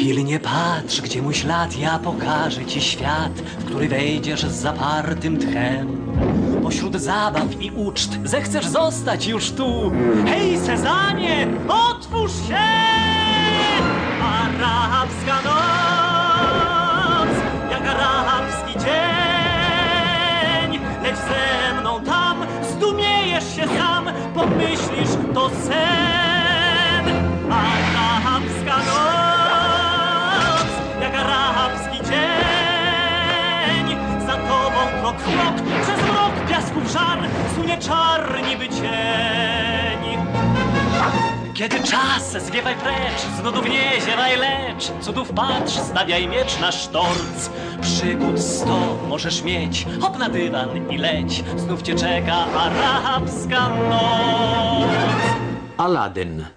Pilnie patrz, gdzie mój ślad, ja pokażę ci świat, w który wejdziesz z zapartym tchem. Pośród zabaw i uczt zechcesz zostać już tu. Hej, Sezamie, otwórz się! Arabska noc, jak arabski dzień. Leć ze mną tam, zdumiejesz się sam, pomyślisz, to sen. krok w krok, przez mrok piasków żar, sunie czar niby cień. Kiedy czas, zwiewaj precz, z nudów nie ziewaj lecz, cudów patrz, stawiaj miecz na sztorc. Przygód sto możesz mieć, hop na dywan i leć, znów cię czeka arabska noc. Aladdin